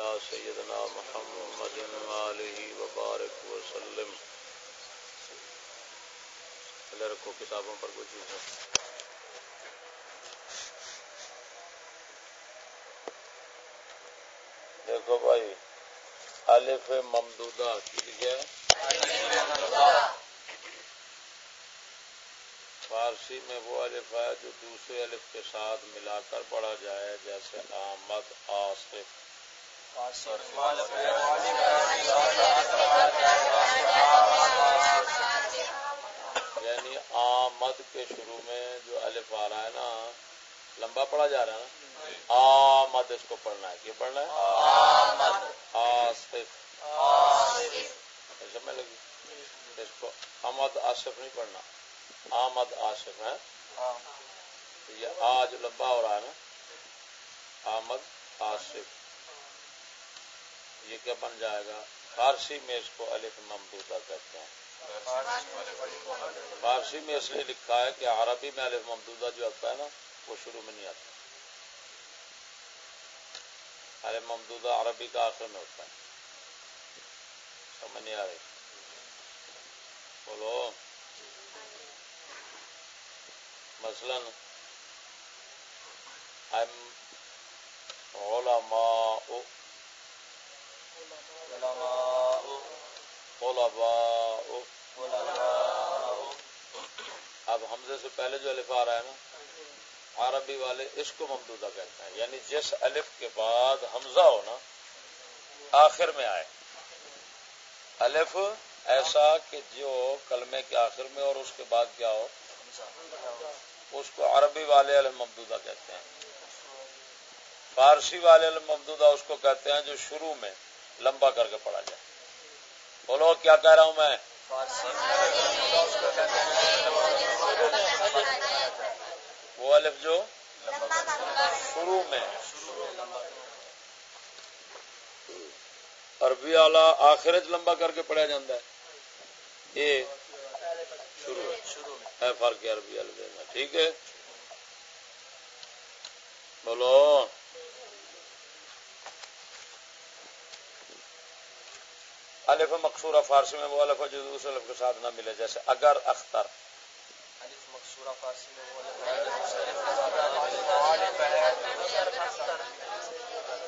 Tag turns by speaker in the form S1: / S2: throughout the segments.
S1: على سيدنا محمد وآله وبارك وسلم۔ لے رکھو کتابوں پر کوئی چیز ہے دیکھو بھائی، الف ممدودہ کی لکھا ہے۔ فارسی میں وہ الف ہے جو دوسرے الف کے ساتھ ملا کر پڑھا جائے، جیسے آمد، آصف۔ یعنی آمد کے شروع میں جو الف آ رہا ہے نا لمبا پڑھا جا رہا ہے نا؟ آمد اس کو پڑھنا ہے۔ کیا پڑھنا ہے؟ آصف۔ سمجھ لگی؟ اس کو آمد آصف نہیں پڑھنا۔ آمد آصف ہے۔ یہ آج لمبا ہو رہا ہے نا۔ آمد آصف۔ یہ کیا بن جائے گا؟ فارسی میں اس کو الف ممدودہ کہتے ہیں۔ فارسی میں اس لیے لکھا ہے کہ عربی میں الف ممدودہ جو آتا ہے نا، وہ شروع میں نہیں آتا۔ الف ممدودہ عربی کا آخر میں ہوتا ہے۔ سمجھ نہیں آ رہی۔ بولو۔ مثلاً علماء اب حمزے سے پہلے جو الف آ رہا ہے نا، عربی والے اس کو ممدودہ کہتے ہیں۔ یعنی جس الف کے بعد حمزہ ہو نا، آخر میں آئے۔ الف ایسا کہ جو کلمے کے آخر میں اور اس کے بعد کیا ہو، اس کو عربی والے الف ممدودہ کہتے ہیں۔ فارسی والے الف ممدودہ اس کو کہتے ہیں جو شروع میں۔ لمبا کر کے پڑھا جائے۔ بولو کیا کہہ رہا ہوں میں؟ وہ الف جو؟ شروع میں۔ عربی آلہ آخر لمبا کر کے پڑھا جاتا ہے۔ یہ شروع ہے۔ فرق عربی الف ٹھیک ہے۔ بولو۔ الف مقصورہ فارسی میں وہ الف جو دوسرے الف کے ساتھ نہ ملے جیسے اگر اختر۔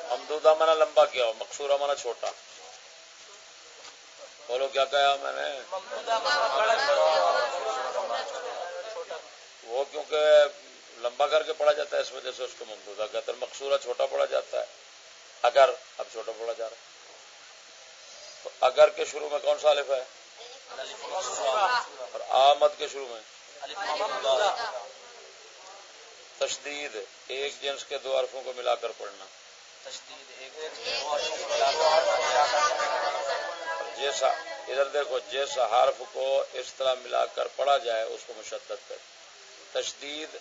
S1: امدودہ مانا لمبا کیا ہو مقصورہ مانا چھوٹا۔ بولو کیا کہا میں نے؟ وہ کیونکہ لمبا کر کے پڑھا جاتا ہے اس وجہ سے اس کو ممدودہ کہتے ہیں مقصورہ چھوٹا پڑھا جاتا ہے۔ اگر اب چھوٹا پڑھا جا رہا ہے۔ اگر کے شروع میں کون سا الف ہے؟ اور آمد کے شروع میں؟ تشدید، ایک جنس کے دو حرفوں کو ملا کر پڑھنا۔ جیسا، ادھر دیکھو جس حرف کو اس طرح ملا کر پڑھا جائے، اس کو مشدد کر۔ تشدید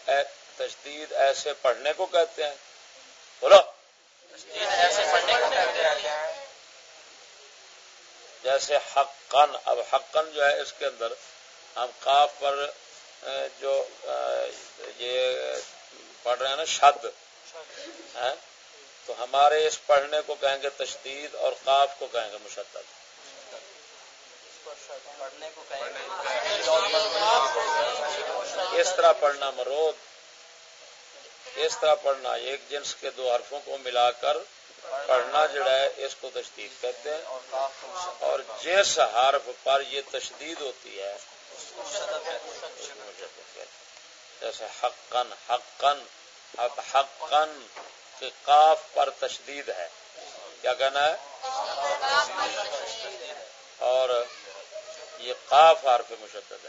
S1: تشدید ایسے پڑھنے کو کہتے ہیں۔ بولو۔ ایسے پڑھنے کو کہتے ہیں۔ جیسے حقن اب حقن جو ہے اس کے اندر ہم کاف پر جو یہ پڑھ رہے ہیں نا، شد تو ہمارے اس پڑھنے کو کہیں گے تشدید اور کاف کو کہیں گے مشدد۔ اس طرح پڑھنا مرود، اس طرح پڑھنا ایک جنس کے دو حرفوں کو ملا کر پڑھنا جڑا ہے، اس کو تشدید کہتے ہیں۔ اور جس حرف پر یہ تشدید ہوتی ہے، جیسے حقن حقن حقن کے کاف پر تشدید ہے۔ کیا کہنا ہے؟ اور یہ کاف حرف مشدد ہے۔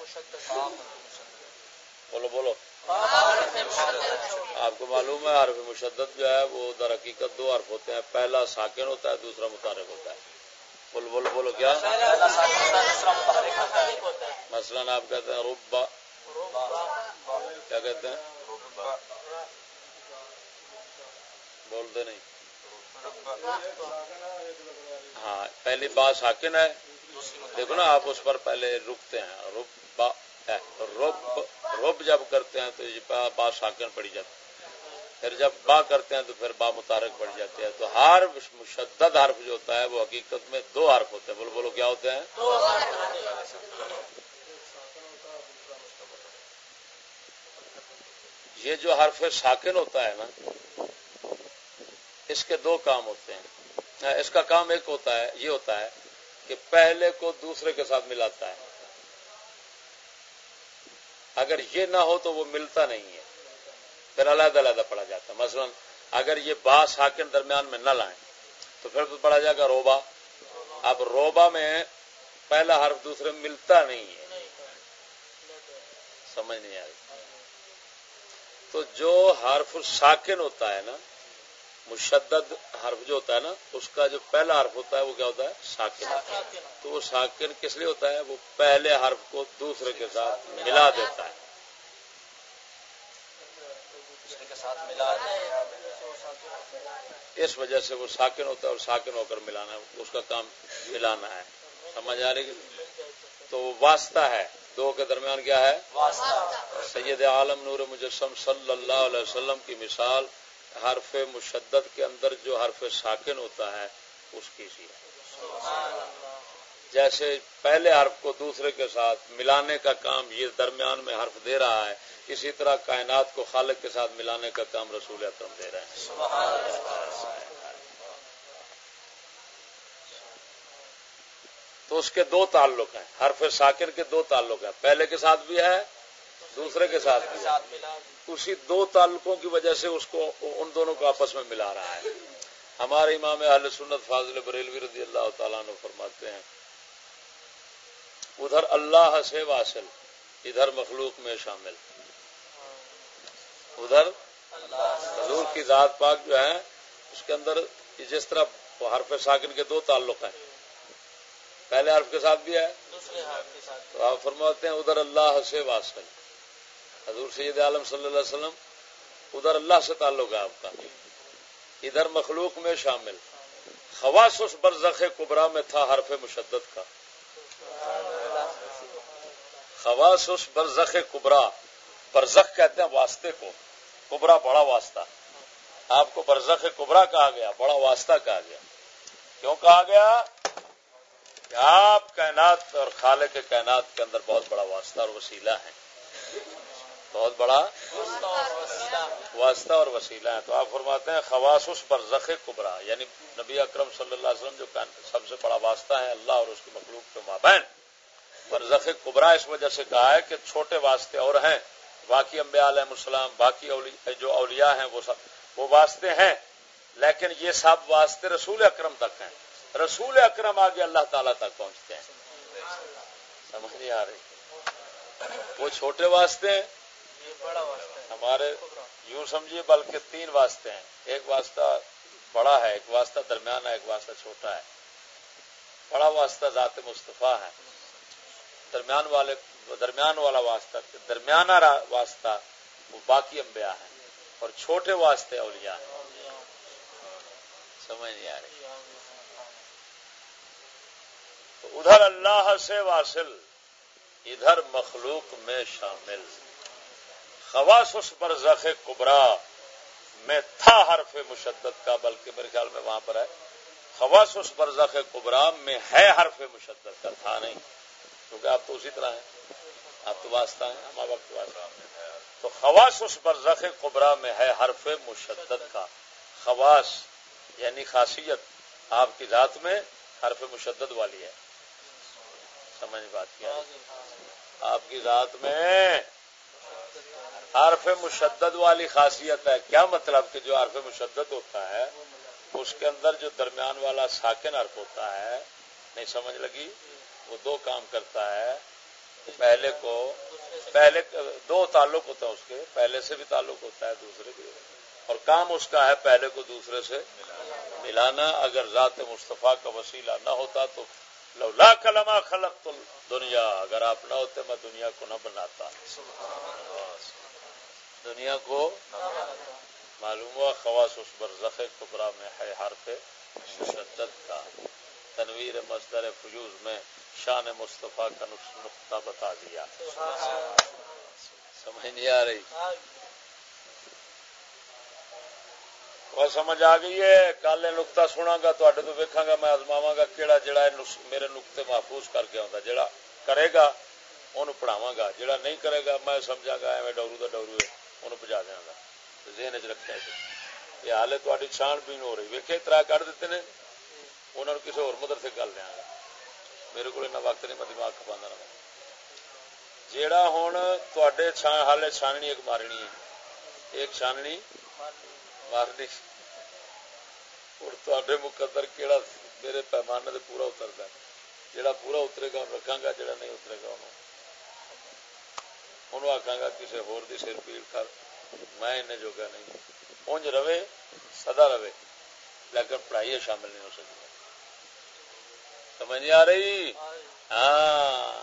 S1: بولو بولو۔ آپ کو معلوم ہے حرف مشدد جو ہے وہ در حقیقت دو حرف ہوتے ہیں۔ پہلا ساکن ہوتا ہے دوسرا متحرک ہوتا ہے۔ بول بولو بولو کیا؟ مثلاً آپ کہتے ہیں ربا۔ کیا کہتے ہیں؟ بولتے نہیں۔ ہاں پہلی بات ساکن ہے۔ دیکھو نا آپ اس پر پہلے رکتے ہیں۔ رب رب رب جب کرتے ہیں تو بات ساکن پڑی جاتی پھر جب با کرتے ہیں تو پھر با متارک پڑ جاتے ہیں تو ہر مشدد حرف جو ہوتا ہے وہ حقیقت میں دو حرف ہوتے ہیں۔ بولو بولو کیا ہوتے ہیں؟ یہ جو حرف ساکن ہوتا ہے نا اس کے دو کام ہوتے ہیں۔ اس کا کام ایک ہوتا ہے یہ ہوتا ہے کہ پہلے کو دوسرے کے ساتھ ملاتا ہے۔ اگر یہ نہ ہو تو وہ ملتا نہیں ہے۔ پھر علیحدہ علیحدہ پڑھا جاتا ہے۔ مثلا اگر یہ با ساکن درمیان میں نہ لائیں تو پھر پڑھا جائے گا روبا اب روبا میں پہلا حرف دوسرے ملتا نہیں ہے۔ سمجھ نہیں آ رہی۔ تو جو حرف ساکن ہوتا ہے نا مشدد حرف جو ہوتا ہے نا اس کا جو پہلا حرف ہوتا ہے وہ کیا ہوتا ہے؟ ساکن تو وہ ساکن کس لیے ہوتا ہے؟ وہ پہلے حرف کو دوسرے کے ساتھ ملا دیتا ہے۔ اس وجہ سے وہ ساکن ہوتا ہے اور ساکن ہو کر ملانا اس کا کام ملانا ہے۔ سمجھ آ رہی تو وہ واسطہ ہے۔ دو کے درمیان کیا ہے؟ سید عالم نور مجسم صلی اللہ علیہ وسلم کی مثال حرف مشدد کے اندر جو حرف ساکن ہوتا ہے، اس کی سی ہے۔ جیسے پہلے حرف کو دوسرے کے ساتھ ملانے کا کام یہ درمیان میں حرف دے رہا ہے، اسی طرح کائنات کو خالق کے ساتھ ملانے کا کام رسول اکرم دے رہے ہیں۔ تو اس کے دو تعلق ہیں، حرف ساکر کے دو تعلق ہیں۔ پہلے کے ساتھ بھی ہے دوسرے کے ساتھ ہے اسی دو تعلقوں کی وجہ سے اس کو ان دونوں کو آپس میں ملا رہا ہے۔ ہمارے امام اہل سنت فاضل بریلوی رضی اللہ تعالیٰ نے فرماتے ہیں ادھر اللہ سے واصل ادھر مخلوق میں شامل۔ ادھر حضور کی ذات پاک جو ہے اس کے اندر جس طرح حرف ساکن کے دو تعلق ہیں۔ پہلے حرف کے ساتھ بھی ہے۔ تو آپ فرماتے ہیں ادھر اللہ سے واصل۔ حضور سید عالم صلی اللہ علیہ وسلم ادھر اللہ سے تعلق ہے آپ کا۔ ادھر مخلوق میں شامل۔ خواص اس برزخ کبرا میں تھا حرف مشدد کا۔ خواص اس برزخ کبرا برزخ کہتے ہیں واسطے کو۔ کبرا بڑا واسطہ۔ آپ کو برزخ کبرا کہا گیا، بڑا واسطہ کہا گیا۔ کیوں کہا گیا؟ کہ آپ کائنات اور خالے کے کائنات کے اندر بہت بڑا واسطہ اور وسیلہ ہے بہت بڑا واسطہ اور وسیلہ ہے۔ تو آپ فرماتے ہیں خواص اس برزخ کبرا یعنی نبی اکرم صلی اللہ علیہ وسلم جو سب سے بڑا واسطہ ہے اللہ اور اس کی مخلوق کے مابین۔ برزخ کبرا اس وجہ سے کہا ہے کہ چھوٹے واسطے اور ہیں۔ باقی انبیاء علیہ السلام، باقی جو اولیاء ہیں وہ سب وہ واسطے ہیں، لیکن یہ سب واسطے رسول اکرم تک ہیں۔ رسول اکرم آگے اللہ تعالیٰ تک پہنچتے ہیں۔ سمجھ نہیں آ رہی۔ وہ چھوٹے واسطے ہیں ہمارے یوں سمجھیے بلکہ تین واسطے ہیں۔ ایک واسطہ بڑا ہے، ایک واسطہ درمیان ہے، ایک واسطہ چھوٹا ہے۔ بڑا واسطہ ذات مصطفیٰ ہے۔ درمیان والے، درمیان والا واسطہ درمیان واسطہ وہ باقی انبیاء ہیں اور چھوٹے واسطے اولیاء ہیں۔ سمجھ نہیں آ رہی۔ تو ادھر اللہ سے واصل، ادھر مخلوق میں شامل۔ خواص اس برزخ کبرا۔ میں تھا حرف مشدد کا، بلکہ میرے خیال میں وہاں پر ہے۔ خواص اس برزخ کبرا، میں ہے حرف مشدد کا، تھا نہیں۔ کیونکہ آپ تو اسی طرح ہیں۔ آپ تو واسطہ ہیں، ہم وقت واسطہ تو خواص اس برزخ قبرا میں ہے حرف مشدد کا۔ خواص یعنی خاصیت، آپ کی ذات میں حرف مشدد والی ہے۔ سمجھ بات کیا آپ کی ذات میں حرف مشدد والی خاصیت ہے۔ کیا مطلب کہ جو حرف مشدد ہوتا ہے، اس کے اندر جو درمیان والا ساکن حرف ہوتا ہے، نہیں سمجھ لگی؟ وہ دو کام کرتا ہے۔ پہلے کو، پہلے دو تعلق ہوتا ہے اس کے۔ پہلے سے بھی تعلق ہوتا ہے، دوسرے بھی اور کام اس کا ہے، پہلے کو دوسرے سے ملانا۔ اگر ذات مصطفیٰ کا وسیلہ نہ ہوتا تو لولا کلما خلق تو دنیا اگر آپ نہ ہوتے، میں دنیا کو نہ بناتا۔ دنیا کو معلوم ہوا خواص اس برزخ کبرا میں ہے حرف شدت کا۔ تنویر مصدر فجوز میں شان مصطفیٰ کا نقطہ بتا دیا۔ سمجھ نہیں آ رہی؟ اور سمجھ آ گئی ہے۔ کل نقتا سنا گا تو ویکا گا، میں آزماوا گا کہڑا جڑا میرے نقطے محفوظ کر کے آتا جڑا کرے گا انہوں پڑھاوا گا، جڑا نہیں کرے گا، میں سمجھا گا، ایویں ڈورو کا ڈورو ہے۔ انہوں پجا دیا گا ذہن چ رکھا یہ حال تاری چھان بین ہو رہی۔ ویکے ترا کٹ دیتے ہیں انہوں نے کسی اور مدر سے گل دیا گا میرے کو وقت نہیں، میں دماغ کپا رہا جیڑا ہوں تے چھان حال چھاننی ایک مارنی ہے۔ ایک چھاننی مارنی۔ اور تے مقدر کیڑا میرے پیمانے سے پورا اترتا ہے۔ جڑا پورا اترے گا رکھا گا جڑا نہیں اترے گا انہوں آخا گا کسی ہور دی سر پیڑ کر میں انہیں جوگا نہیں اونج رہے سدا رہے لیکن پڑھائی شامل نہیں ہو سکتی سمجھ نہیں آ رہی ہاں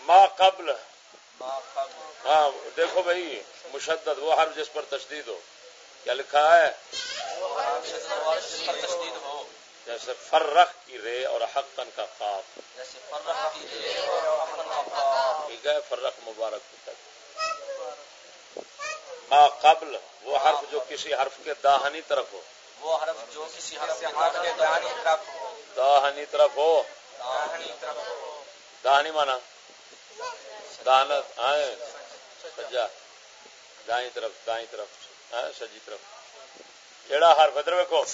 S1: ماں قبل ہاں دیکھو بھائی مشدد وہ حرف جس پر تشدید ہو کیا لکھا ہے جیسے فرخ کی رے اور حقن کا خواب ٹھیک ہے فرق مبارک کی تک ما قبل وہ حرف جو کسی حرف کے داہنی طرف ہو۔ وہ حرف جو کسی حرف کے داہنی طرف ہو۔ داہنی طرف ہو۔ داہنی مانا؟ دانت آئے سجا۔ دائیں طرف دائیں طرف سجی طرف۔ جڑا حرف؟ ادھر ویکو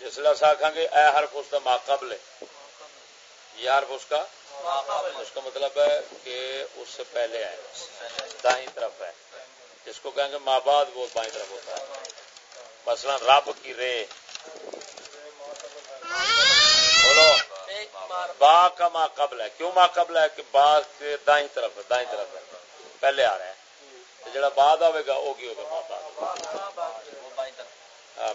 S1: جس لفظ آخان گے، اے حرف اس کا ماقبل ہے۔ یہ حرف اس کا اس کا مطلب ہے کہ اس سے پہلے ہے دائیں طرف ہے جس کو کہیں گے ماں بعد وہ بائیں طرف ہوتا ہے۔ مثلا رب کی رے۔ بولو۔ با کا ماں قبل ہے۔ کیوں ماں قبل ہے؟ کہ با کے دائیں طرف ہے، دائیں طرف ہے۔ پہلے آ رہا ہے۔ جڑا بعد آئے گا، وہ کی ہوگا؟ ماں بعد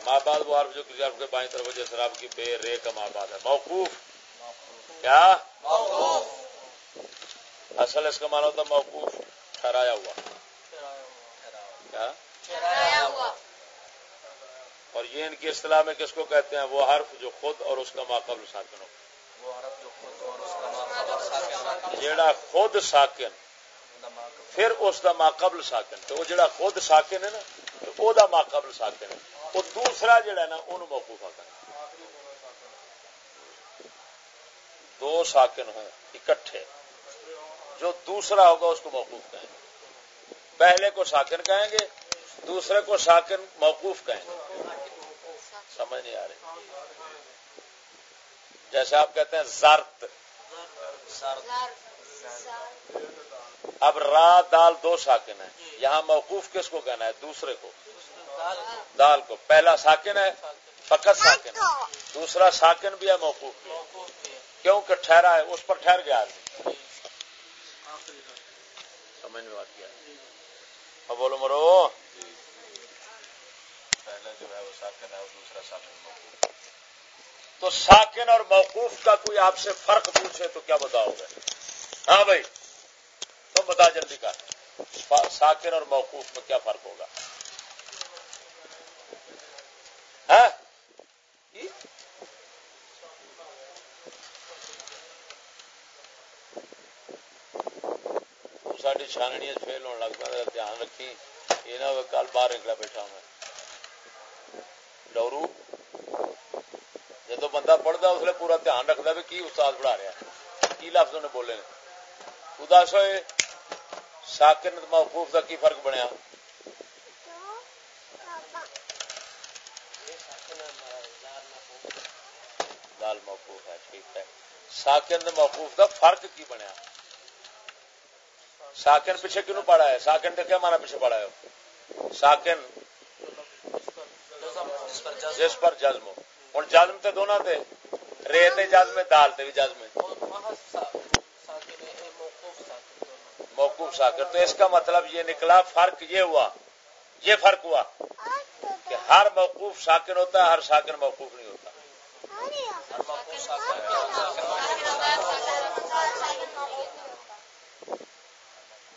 S1: ماں بعد وہ عرب جو کسی عرب کے بائیں طرف جیسے رب کی بے رے کا ماں بعد ہے۔ موقوف۔ کیا؟ اصل اس کا مانا ہوتا موقوف۔ ٹھہرایا ہوا۔ کیا؟ اور یہ ان کی اصطلاح میں کس کو کہتے ہیں؟ وہ حرف جو خود اور اس کا ماقبل ساکن ہو۔ جیڑا خود ساکن پھر اس کا ماقبل ساکن۔ تو وہ جڑا خود ساکن ہے نا تو وہ ماقبل ساکن ہے۔ وہ دوسرا جڑا ہے نا انہوں موقوف آتا دو ساکن ہوں، اکٹھے۔ جو دوسرا ہوگا، اس کو موقوف کہیں۔ گے پہلے کو ساکن کہیں گے، دوسرے کو ساکن موقوف کہیں گے۔ سمجھ نہیں آ رہی۔ جیسے آپ کہتے ہیں، زرد۔ اب را دال دو ساکن ہے یہاں موقوف کس کو کہنا ہے؟ دوسرے کو۔ دال کو۔ پہلا ساکن ہے فقط ساکن۔ دوسرا ساکن بھی ہے موقوف بھی کیوں کہ ٹھہرا ہے اس پر ٹھہر گیا آدمی۔ سمجھ میں بات کیا اب بولو مرو۔ پہلا جو ہے وہ ساکن ہے اور دوسرا ساکن موقوف۔ تو ساکن اور موقوف کا کوئی آپ سے فرق پوچھے تو کیا بتاؤ گے؟ ہاں بھائی تم بتا جلدی کا ساکن اور موقوف میں کیا فرق ہوگا؟ ساری چھاننی فیل ہونے لگ پہ دھیان رکھی۔ یہ نہ کل باہر نکلا بیٹھا ہوں ڈورو جدو بندہ پڑھتا اس لیے پورا دھیان رکھتا بھی کی استاد پڑھا رہا کی لفظ نے بولے دس ہوئے ساکن موقوف کا کی فرق بنیا؟ دال موقوف ہے، ٹھیک ہے۔ ساکن موقوف کا فرق کی بنیا؟ ساکن پیچھے کیوں پڑا ہے؟ ساکن کا کیا مانا پیچھے پڑا ہے؟ ساکن جس پر جزم ہوں جزم تے دونوں تے، ریت جزم، دال تے بھی جزم موقوف ساکن۔ تو اس کا مطلب یہ نکلا، فرق یہ ہوا، یہ فرق ہوا کہ ہر موقوف ساکن ہوتا ہے، ہر ساکن موقوف نہیں۔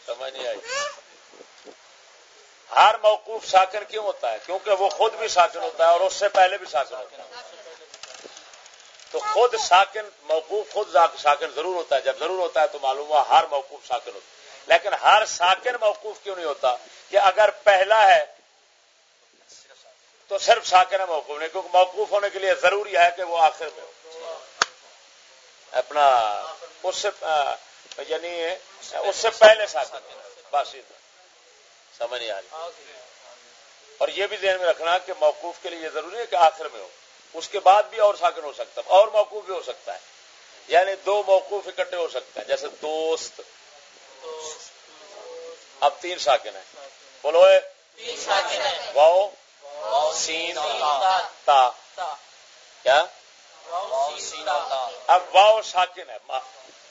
S1: سمجھ نہیں آئی۔ ہر موقوف ساکن کیوں ہوتا ہے؟ کیونکہ وہ خود بھی ساکن ہوتا ہے اور اس سے پہلے بھی ساکن ہوتا ہے۔ تو خود ساکن، موقوف خود ساکن ضرور ہوتا ہے۔ جب ضرور ہوتا ہے تو معلوم ہوا ہر موقوف ساکن ہوتا ہے۔ لیکن ہر ساکن موقوف کیوں نہیں ہوتا؟ کہ اگر پہلا ہے تو صرف ساکن ہے موقوف نہیں کیونکہ موقوف ہونے کے لیے ضروری ہے کہ وہ آخر میں ہو۔ اپنا اس سے یعنی اس سے پہلے ساکن۔ بس سمجھ نہیں آ رہی۔ اور یہ بھی ذہن میں رکھنا کہ موقوف کے لیے یہ ضروری ہے کہ آخر میں ہو۔ اس کے بعد بھی اور ساکن ہو سکتا ہے اور موقوف بھی ہو سکتا ہے۔ یعنی دو موقوف اکٹھے ہو سکتے ہیں جیسے دوست۔ اب تین ساکن ہیں۔ بولو واؤ۔ سین تا. کیا؟ اب واؤ ساکن ہے.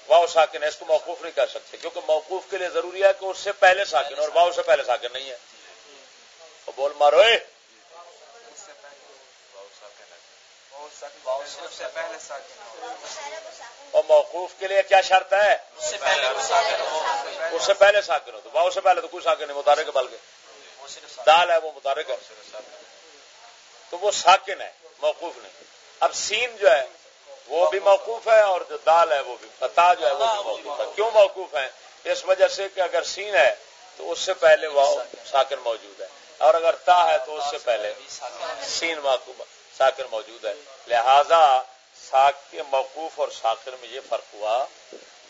S1: واؤ ساکن ہے اس کو موقوف نہیں کر سکتے کیونکہ موقوف کے لیے ضروری ہے کہ اس سے پہلے ساکن اور واؤ سے پہلے ساکن نہیں ہے۔ بول مارو اور موقوف کے لیے کیا شرط ہے؟ اس سے پہلے ساکن ہو۔ تو واؤ سے پہلے تو کوئی ساکن نہیں متارے کے بل کے دال ہے وہ متارک ہے۔ تو وہ ساکن ہے، موقوف نہیں۔ اب سین جو ہے، وہ بھی موقوف ہے اور جو دال ہے، وہ بھی پتا جو ہے، وہ بھی موقوف ہے۔ کیوں موقوف ہے اس وجہ سے کہ اگر سین ہے، تو اس سے پہلے وہ ساکن موجود ہے۔ اور اگر تا ہے، تو اس سے پہلے سین ساکن موجود ہے۔ لہذا موقوف اور ساکن میں یہ فرق ہوا۔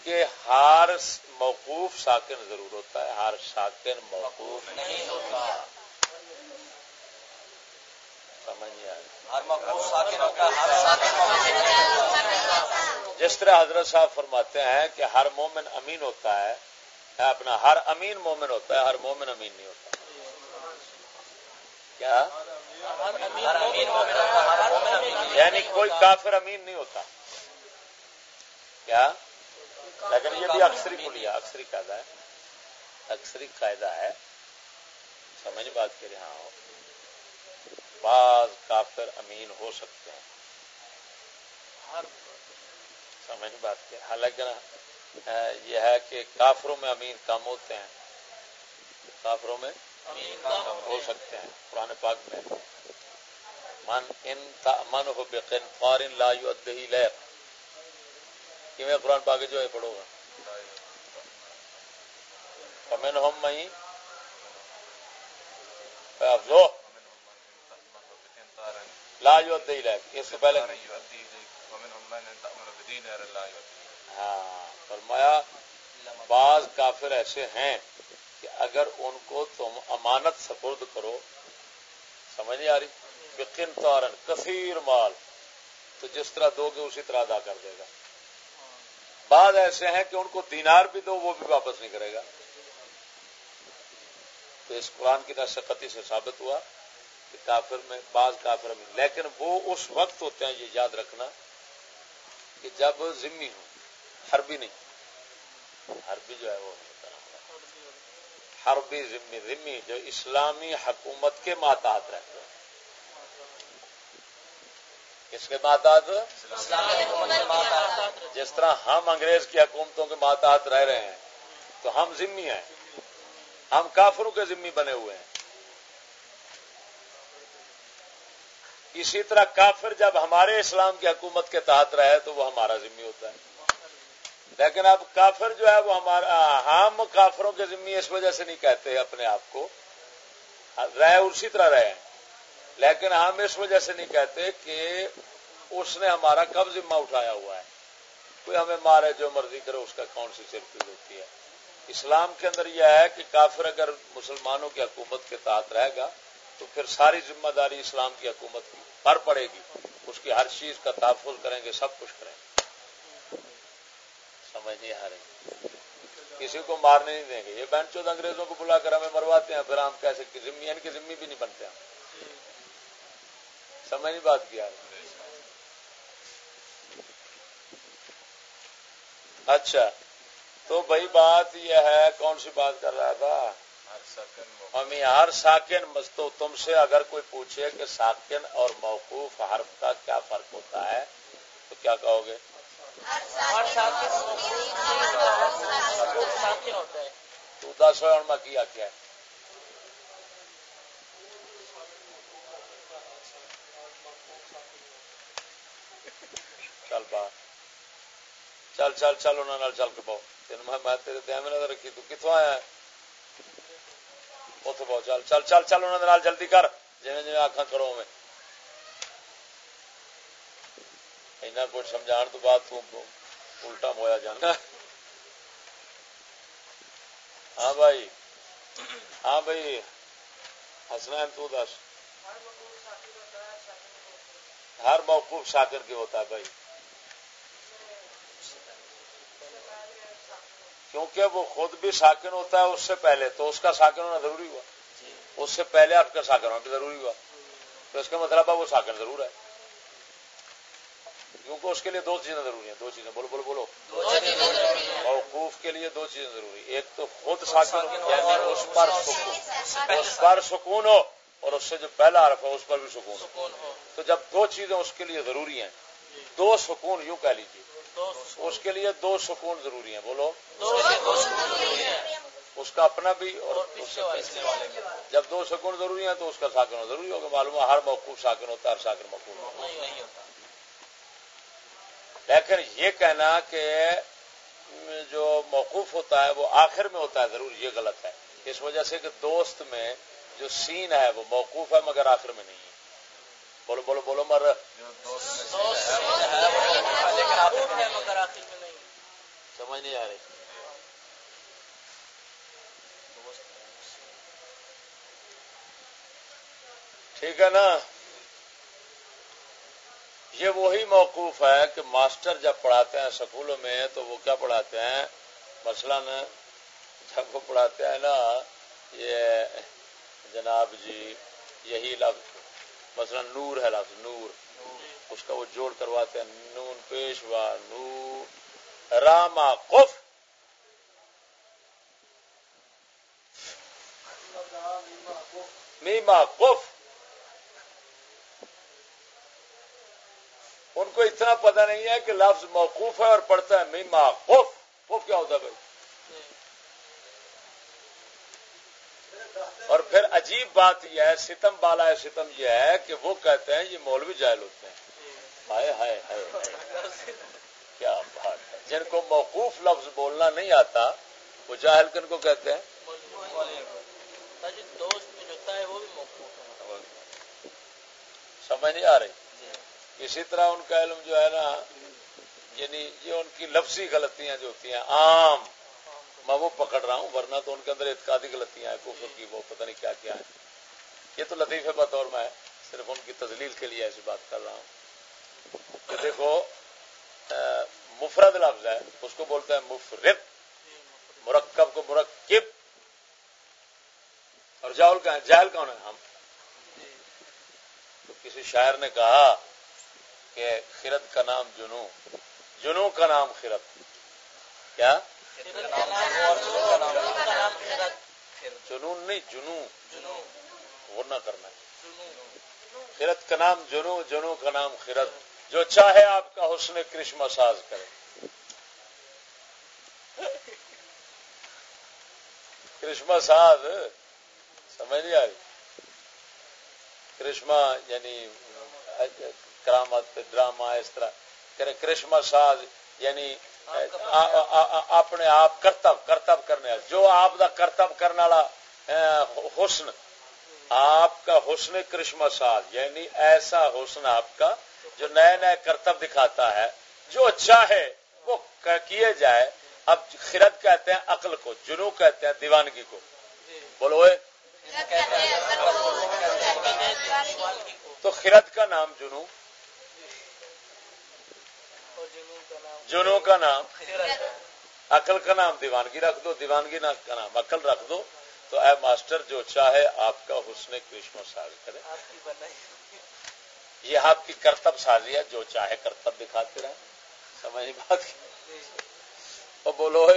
S1: کہ ہر موقوف ساکن ضرور ہوتا ہے ہر ساکن موقوف نہیں ہوتا۔ جس طرح حضرت صاحب فرماتے ہیں کہ ہر مومن امین ہوتا ہے اپنا ہر امین مومن ہوتا ہے ہر مومن امین نہیں ہوتا۔ کیا؟ یعنی کوئی کافر امین نہیں ہوتا۔ کیا؟ لیکن یہ بھی اکثری کو لیا اکثری قاعدہ ہے۔ اکثری قاعدہ ہے۔ سمجھ بات کے ہاں ہو بعض کافر امین ہو سکتے ہیں۔ سمجھ بات کے حالانکہ یہ ہے کہ کافروں میں امین کم ہوتے ہیں۔ کافروں میں ہو سکتے ہیں۔ پرانے پاک میں من ان من ہو بے فارن لا یؤدی لیر میں قرآن پاک جو ہے پڑھو گا۔ امین ہوم میں لا یؤدی لیر اس سے پہلے ہاں فرمایا بعض کافر ایسے ہیں کہ اگر ان کو تم امانت سپرد کرو سمجھ نہیں آ رہی؟ یقین تارن کثیر مال تو جس طرح دو گے اسی طرح ادا کر دے گا۔ بعض ایسے ہیں کہ ان کو دینار بھی دو، وہ بھی واپس نہیں کرے گا۔ تو اس قرآن کی نشقتی سے ثابت ہوا کہ کافر میں، بعض کافر میں۔ لیکن وہ اس وقت ہوتے ہیں، یہ یاد رکھنا، کہ جب ذمی ہوں، حربی نہیں۔ حربی جو ہے وہ حربی ذمی ذمی جو اسلامی حکومت کے ماتحت رہتے ہیں۔ کس کے ماتحت؟ جس طرح ہم انگریز کی حکومتوں کے ماتحت رہ رہے ہیں تو ہم ذمی ہیں۔ ہم کافروں کے ذمی بنے ہوئے ہیں۔ اسی طرح کافر جب ہمارے اسلام کی حکومت کے تحت رہے تو وہ ہمارا ذمہ ہوتا ہے۔ لیکن اب کافر جو ہے وہ ہمارا ہم کافروں کے ذمہ اس وجہ سے نہیں کہتے اپنے آپ کو۔ رہے اسی طرح رہے۔ لیکن ہم اس وجہ سے نہیں کہتے کہ اس نے ہمارا کب ذمہ اٹھایا ہوا ہے۔ کوئی ہمیں مارے جو مرضی کرے، اس کا کون سی سرفی ہوتی ہے؟ اسلام کے اندر یہ ہے کہ کافر اگر مسلمانوں کی حکومت کے تحت رہے گا، تو پھر ساری ذمہ داری اسلام کی حکومت کی پر پڑے گی۔ اس کی ہر چیز کا تحفظ کریں گے، سب کچھ کریں گے۔ سمجھ نہیں آ رہی۔ کسی کو مارنے نہیں دیں گے۔ یہ بہن انگریزوں کو بلا کر ہمیں مرواتے ہیں، پھر ہم کیسے؟ ذمہ یعنی ان کی ذمہ بھی نہیں بنتے ہیں سمجھ نہیں بات کیا اچھا تو بھائی بات یہ ہے کون سی بات کر رہا تھا؟ ہر ساکن تو تم سے اگر کوئی پوچھے کہ ساکن اور موقوف حرف کا کیا فرق ہوتا ہے تو کیا کہو گے؟ تو دس میں کیا کیا ہے؟ چل با چل چل چل انہوں چل کے پاؤ تین میں تیرے دیا میں رکھی تو کتوں آیا اتو بہت چل چل چل چل انہوں جلدی کر جی جی آخا کرو میں اینا کچھ سمجھان تو بعد تو الٹا مویا جانا ہاں بھائی ہاں بھائی حسنین تو دس ہر موقوف شاکر کے ہوتا ہے بھائی کیونکہ وہ خود بھی ساکن ہوتا ہے اس سے پہلے تو اس کا ساکن ہونا ضروری ہوا۔ اس سے پہلے آپ کا ساکن ہونا بھی ضروری ہوا۔ تو اس کا مطلب ہے وہ ساکن ضرور ہے۔ کیونکہ اس کے لیے دو چیزیں ضروری ہیں۔ دو چیزیں بولو بولو بولو۔ موقوف کے لیے دو چیزیں ضروری ایک تو خود ساکن یعنی اس پر سکون۔ اس پر سکون۔ ہو اور اس سے جو پہلا حرف ہے اس پر بھی سکون ہو۔ تو جب دو چیزیں اس کے لیے ضروری ہیں دو سکون یوں کہہ لیجیے اس کے لیے دو سکون ضروری ہیں بولو۔ اس کا اپنا بھی اور جب دو سکون ضروری ہیں تو اس کا ساکن ضروری ہوگا معلوم ہے ہر موقوف ساکن ہوتا ہے ہر ساکن موقوف ہوتا۔ لیکن یہ کہنا کہ جو موقوف ہوتا ہے وہ آخر میں ہوتا ہے ضرور یہ غلط ہے۔ اس وجہ سے کہ دوست میں جو سین ہے وہ موقوف ہے مگر آخر میں نہیں ہے۔ بولو بولو بولو مر۔ سمجھ نہیں آ رہی۔ ٹھیک ہے نا؟ یہ وہی موقوف ہے کہ ماسٹر جب پڑھاتے ہیں سکولوں میں تو وہ کیا پڑھاتے ہیں؟ مثلا جب وہ پڑھاتے ہیں نا، یہ جناب جی یہی لفظ مثلا نور ہے لفظ نور، اس کا وہ جوڑ کرواتے ہیں، نون پیشوا، نور، راما، قف۔ میما، قف۔ ان کو اتنا پتہ نہیں ہے کہ لفظ موقوف ہے اور پڑھتا ہے میما، قف۔ قف کیا ہوتا ہے بھائی؟ اور پھر عجیب بات یہ ہے ستم بالا ہے ستم یہ ہے کہ وہ کہتے ہیں یہ مولوی جائل ہوتے ہیں۔ ہائے ہائے ہائے۔ کیا بات ہے۔ جن کو موقوف لفظ بولنا نہیں آتا وہ جاہل کن کو کہتے ہیں؟ سمجھ نہیں آ رہی؟ اسی طرح ان کا علم جو ہے نا یعنی یہ ان کی لفظی غلطیاں جو ہوتی ہیں عام۔ میں وہ پکڑ رہا ہوں، ورنہ تو ان کے اندر اعتقادی غلطیاں ہیں، کفر کی وہ پتہ نہیں کیا کیا ہے یہ تو لطیفے بطور میں صرف ان کی تزلیل کے لیے ایسی بات کر رہا ہوں۔ کہ دیکھو مفرد لفظ ہے، اس کو بولتے ہیں مفرد، مرکب کو مرکب۔ اور جاول کا جہل کون ہے ہم؟ تو کسی شاعر نے کہا کہ خرد کا نام جنو جنو کا نام خرد۔ کیا؟ جنون نہیں جنو وہ نہ کرنا۔ خرت کا نام جنو جنو کا نام خرت جو چاہے آپ کا حسن کرشما ساز کرے۔ کرشما ساز، سمجھ نہیں آئی کرشما یعنی کرامت ڈرامہ اس طرح۔ کرشما ساز۔ یعنی اپنے آپ کرتب کرتب کرنے جو آپ کا کرتب کرنے والا حسن آپ کا حسن کرشم ساز یعنی ایسا حسن آپ کا جو نئے نئے کرتب دکھاتا ہے جو چاہے وہ کیے جائے۔ اب خرد کہتے ہیں عقل کو جنو کہتے ہیں دیوانگی کو۔ بولو تو خرد کا نام جنو جنوں کا نام، عقل کا نام، دیوانگی رکھ دو، دیوانگی کا نام، عقل رکھ دو۔ تو اے ماسٹر، جو چاہے آپ کا حسن کرشم ساز کرے۔ یہ آپ کی کرتب سازی ہے، جو چاہے کرتب دکھاتے رہے سمجھ بات اور بولو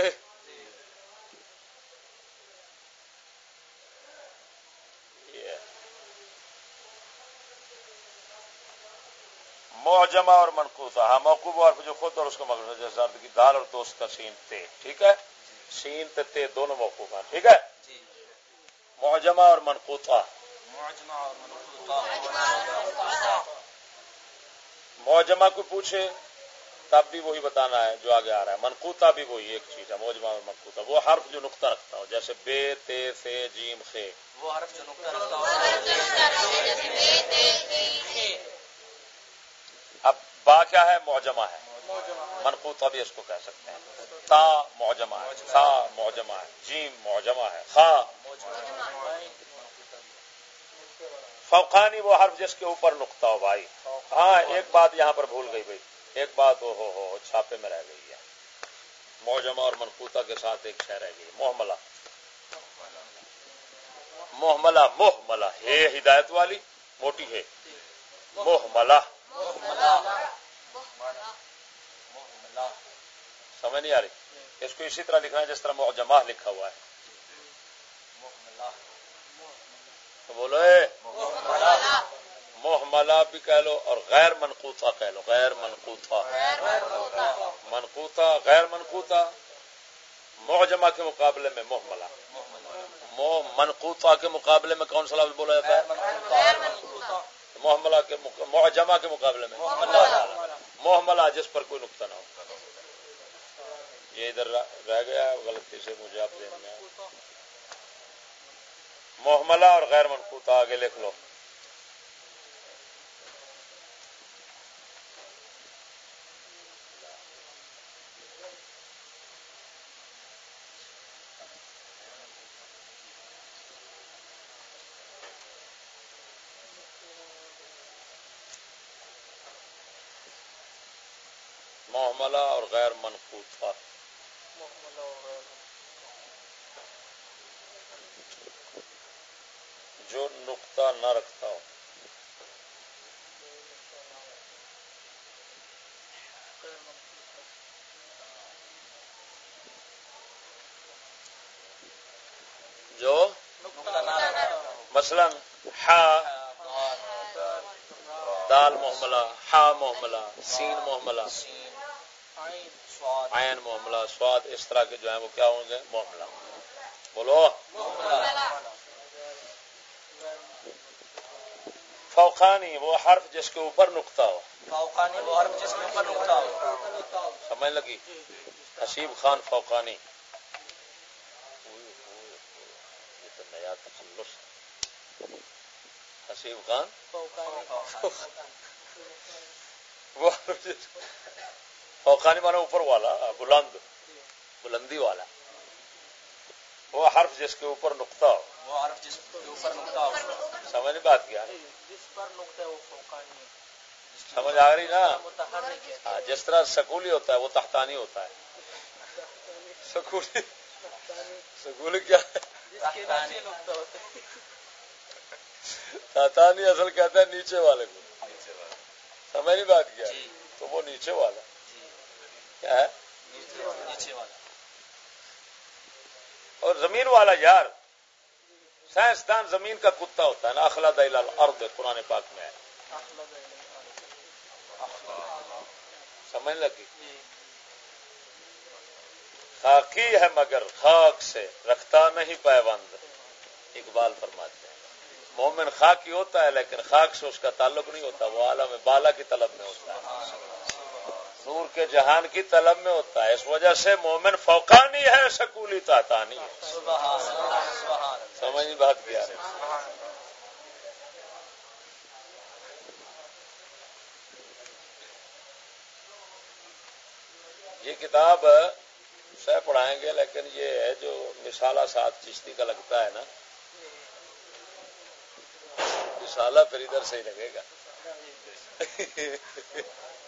S1: معجمہ اور منقوطہ ہاں موقوب اور جو خود اور اس کو مغرب جیسے کی دال اور دوست کا سین تے ٹھیک ہے؟ سین تے تے دونوں موقوب ہیں ٹھیک ہے؟ معجمہ اور منقوطہ معجمہ کو پوچھے تب بھی وہی بتانا ہے جو آگے آ رہا ہے۔ منقوتا بھی وہی ایک چیز ہے موجمہ میں منقوتا وہ حرف جو نقطہ رکھتا ہو جیسے بے تے سے جیم خے۔ وہ حرف جو نقطہ رکھتا ہو۔ با کیا ہے موجمہ ہے۔ منقوتا بھی اس کو کہہ سکتے ہیں۔ تا موجمہ ہے، سا موجمہ ہے، جیم موجمہ ہے، خا فوقانی وہ حرف جس کے اوپر نقطہ ہو بھائی۔ ہاں ایک بات یہاں پر بھول گئی بھائی۔ ایک بات ہو ہو ہو، چھاپے میں رہ گئی ہے۔ موجمہ اور منقوتا کے ساتھ ایک شہ رہ گئی۔ محملہ۔ محملہ محملہ۔ ہے ہدایت والی، موٹی ہے۔ محملہ۔ سمجھ نہیں آ رہی۔ اس کو اسی طرح لکھنا ہے جس طرح معجمہ لکھا ہوا ہے۔ تو بولو محملہ بھی کہہ لو اور غیر منقوطہ کہہ لو۔ غیر منقوطہ۔ منقوطہ، غیر منقوطہ۔ معجمہ کے مقابلے میں محملہ منقوطہ کے مقابلے میں کون سا لفظ بولا جاتا ہے؟ محملہ کے معجمہ کے مقابلے میں۔ محملہ جس پر کوئی نقطہ نہ ہو۔ یہ ادھر رہ گیا غلطی سے مجھے آپ دین میں۔ محملہ اور غیر منقوطہ آگے لکھ لو۔ محملہ اور غیر منقوطہ جو نقطہ نہ رکھتا ہو۔ جو مثلا ہا دال محملہ ہا محملہ سین محملہ۔ عین محملہ سواد اس طرح کے جو ہیں وہ کیا ہوں گے؟ محملہ بولو۔ فوقانی وہ حرف جس کے اوپر نقطہ ہو۔ فوقانی وہ حرف جس کے اوپر نقطہ ہو۔ سمجھ لگی؟ حسیب خان فوقانی۔ یہ تو نیا تخلص۔ حسیب خان؟ فوقانی مانا اوپر والا بلند بلندی والا۔ وہ حرف جس کے اوپر نقطہ ہو۔ وہ حرف جس کے اوپر نقطہ ہو۔ سمجھ نہیں بات کیا؟ سمجھ آ رہی نا؟ ہاں جس طرح سکولی ہوتا ہے وہ تحتانی ہوتا ہے۔ سکولی؟ سکولی کیا؟ تحتانی اصل کہتا ہے نیچے والے کو۔ سمجھ نہیں بات کیا؟ جی۔ تو وہ نیچے والا۔ کیا ہے؟ نیچے والا اور زمین والا یار، سائنسدان زمین کا کتا ہوتا ہے نا اخلاد ارد قرآن پاک میں ہے۔ سمجھ لگی؟ خاکی ہے مگر خاک سے رکھتا نہیں پیوند۔ اقبال فرماتے ہیں، مومن خاکی ہوتا ہے، لیکن خاک سے اس کا تعلق نہیں ہوتا، وہ عالم بالا کی طلب میں ہوتا ہے۔ نور کے جہان کی طلب میں ہوتا ہے۔ اس وجہ سے مومن فوقانی ہے، سکولی تاتانی ہے۔ سمجھ بات کیا یہ کتاب سہ پڑھائیں گے، لیکن یہ ہے جو مثالہ ساتھ چشتی کا لگتا ہے نا۔ مثالہ پھر ادھر سے ہی لگے گا۔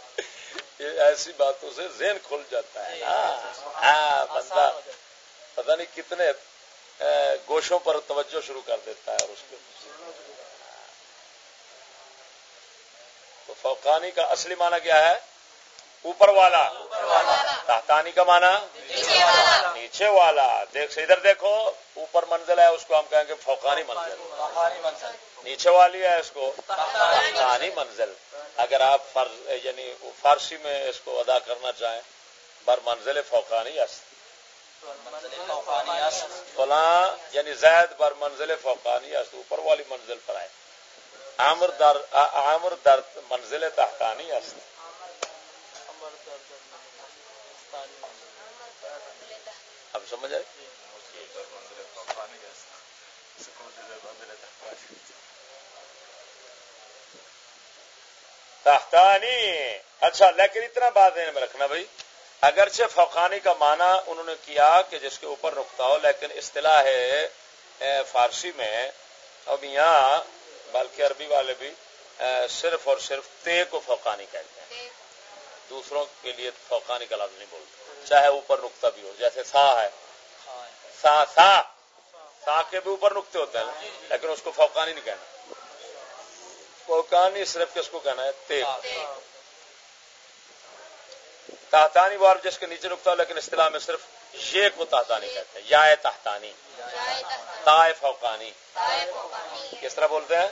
S1: ایسی باتوں سے ذہن کھل جاتا ہے ہاں بندہ پتہ نہیں کتنے گوشوں پر توجہ شروع کر دیتا ہے اور اس کے تو فوقانی کا اصلی معنی کیا ہے؟ اوپر والا۔ تحتانی کا معنی؟ نیچے والا۔ دیکھ، ادھر دیکھو، اوپر منزل ہے، اس کو ہم کہیں گے فوقانی منزل۔ نیچے والی ہے، اس کو تحتانی منزل۔ اگر آپ یعنی فارسی میں اس کو ادا کرنا چاہیں، بر منزل فوقانی است. فلاں یعنی زید بر منزل فوقانی است، اوپر والی منزل پر آئے. عامر در عامر در منزل تحتانی است. اب سمجھ آئے؟ تحتانی اچھا لیکن اتنا بات میں رکھنا بھائی۔ اگرچہ فوقانی کا معنی انہوں نے کیا کہ جس کے اوپر رکتا ہو لیکن اصطلاح ہے فارسی میں۔ اب یہاں بلکہ عربی والے بھی صرف اور صرف تے کو فوقانی کہتے ہیں۔ دوسروں کے لیے فوقانی کا لفظ نہیں بولتے۔ چاہے اوپر رکتا بھی ہو جیسے سا ہے۔ سا سا سا۔ کے بھی اوپر رکتے ہوتے ہیں۔ لیکن اس کو فوقانی نہیں کہنا۔ فوقانی صرف کس کو کہنا ہے؟ تے تحتانی وار جس کے نیچے رکتا ہو لیکن اصطلاح میں صرف یہ کو تحتانی کہتے ہیں یا تحتانی۔ تا فوقانی کس طرح بولتے ہیں؟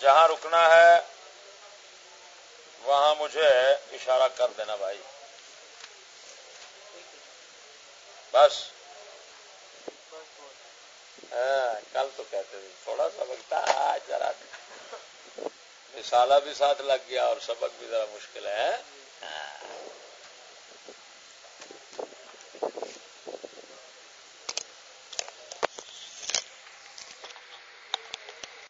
S1: جہاں رکنا ہے وہاں مجھے اشارہ کر دینا بھائی۔ بس۔ ہاں، کل تو کہتے تھے تھوڑا سبق تھا، آج ذرا۔ مثالہ بھی ساتھ لگ گیا اور سبق بھی ذرا مشکل ہے۔ ہاں۔